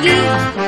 一